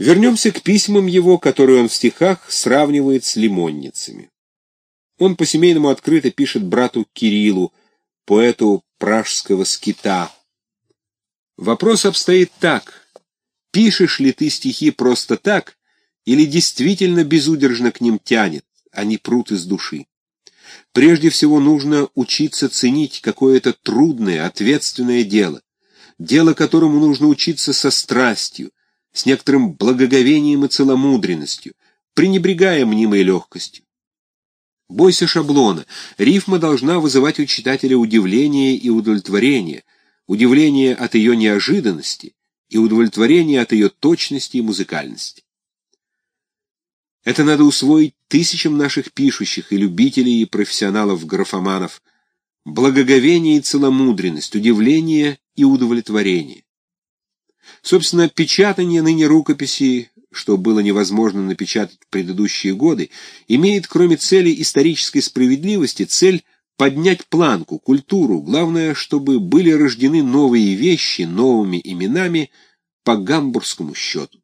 Вернемся к письмам его, которые он в стихах сравнивает с лимонницами. Он по-семейному открыто пишет брату Кириллу, поэту пражского скита. Вопрос обстоит так. Пишешь ли ты стихи просто так, или действительно безудержно к ним тянет, а не прут из души? Прежде всего нужно учиться ценить какое-то трудное, ответственное дело, дело которому нужно учиться со страстью, с некоторым благоговением и целомудренностью, пренебрегая мнимой легкостью. Бойся шаблона. Рифма должна вызывать у читателя удивление и удовлетворение, удивление от ее неожиданности и удовлетворение от ее точности и музыкальности. Это надо усвоить тысячам наших пишущих и любителей и профессионалов-графоманов. Благоговение и целомудренность, удивление и удовлетворение. Собственно, печатание ныне рукописи, что было невозможно напечатать в предыдущие годы, имеет, кроме цели исторической справедливости, цель поднять планку, культуру, главное, чтобы были рождены новые вещи новыми именами по гамбургскому счету.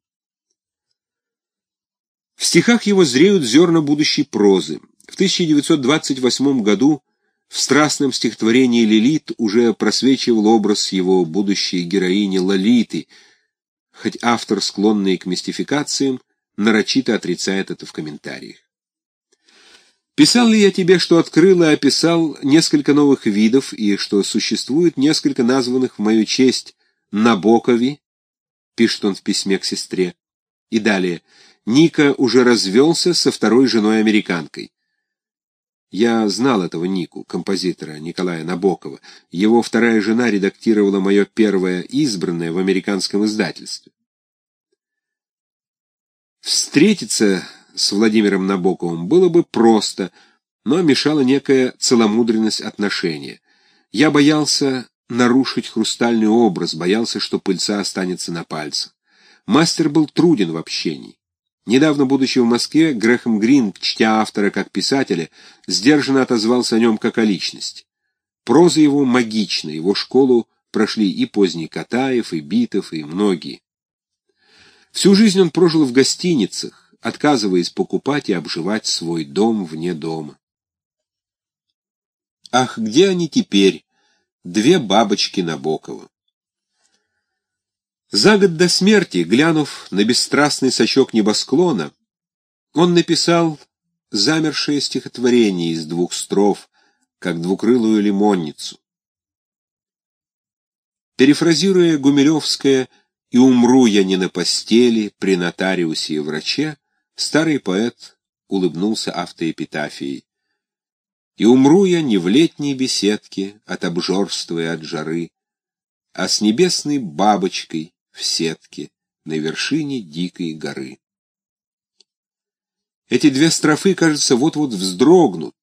В стихах его зреют зерна будущей прозы. В 1928 году в страстном стихотворении «Лилит» уже просвечивал образ его будущей героини Лолиты, хоть автор, склонный к мистификациям, нарочито отрицает это в комментариях. Писал ли я тебе, что открыл и описал несколько новых видов, и что существует несколько названных в мою честь Набокови, пишет он в письме к сестре, и далее, Ника уже развелся со второй женой-американкой. Я знал этого Нику, композитора Николая Набокова. Его вторая жена редактировала мое первое избранное в американском издательстве. Встретиться с Владимиром Набоковым было бы просто, но мешала некая целомудренность отношения. Я боялся нарушить хрустальный образ, боялся, что пыльца останется на пальцах. Мастер был труден в общении. Недавно, будучи в Москве, Грэхэм Грин, чтя автора как писателя, сдержанно отозвался о нем как о личности. Проза его магична, его школу прошли и поздний Катаев, и Битов, и многие. Всю жизнь он прожил в гостиницах, отказываясь покупать и обживать свой дом вне дома. Ах, где они теперь, две бабочки Набокова? За год до смерти, глянув на бесстрастный сачок небосклона, он написал замершее стихотворение из двух строф, как двукрылую лимонницу. Перефразируя Гумилевское «И умру я не на постели, при нотариусе и враче», старый поэт улыбнулся автоэпитафией. «И умру я не в летней беседке от обжорства и от жары, а с небесной бабочкой, в сетке на вершине дикой горы. Эти две строфы, кажется, вот-вот вздрогнут,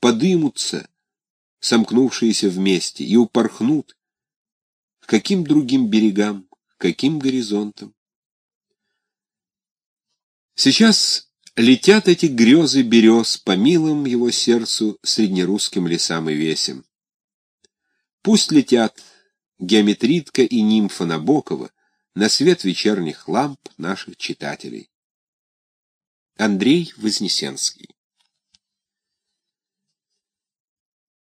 подымутся, сомкнувшиеся вместе, и упорхнут к каким другим берегам, к каким горизонтам. Сейчас летят эти грезы берез по милым его сердцу среднерусским лесам и весям. Пусть летят геометритка и нимфа Набокова, на свет вечерних ламп наших читателей. Андрей Вознесенский